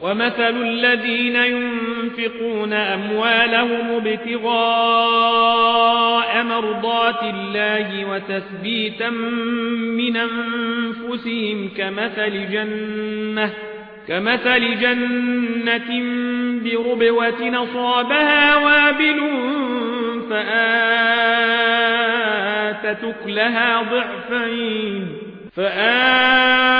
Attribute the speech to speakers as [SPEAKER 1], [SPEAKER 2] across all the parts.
[SPEAKER 1] ومثل الذين ينفقون أموالهم ابتغاء مرضات الله وتثبيتا من أنفسهم كمثل جنة كمثل جنة بربوة نصابها وابل فآتت لها ضعفين فآتت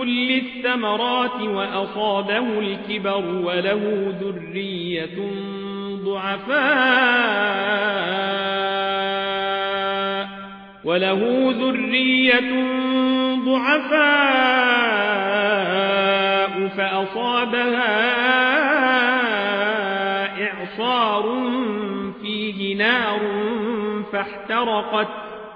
[SPEAKER 1] كل الثمرات وأصابه الكبر وله ذرية ضعفاء وله ذرية ضعفاء فأصابها إعصار فيه نار فاحترقت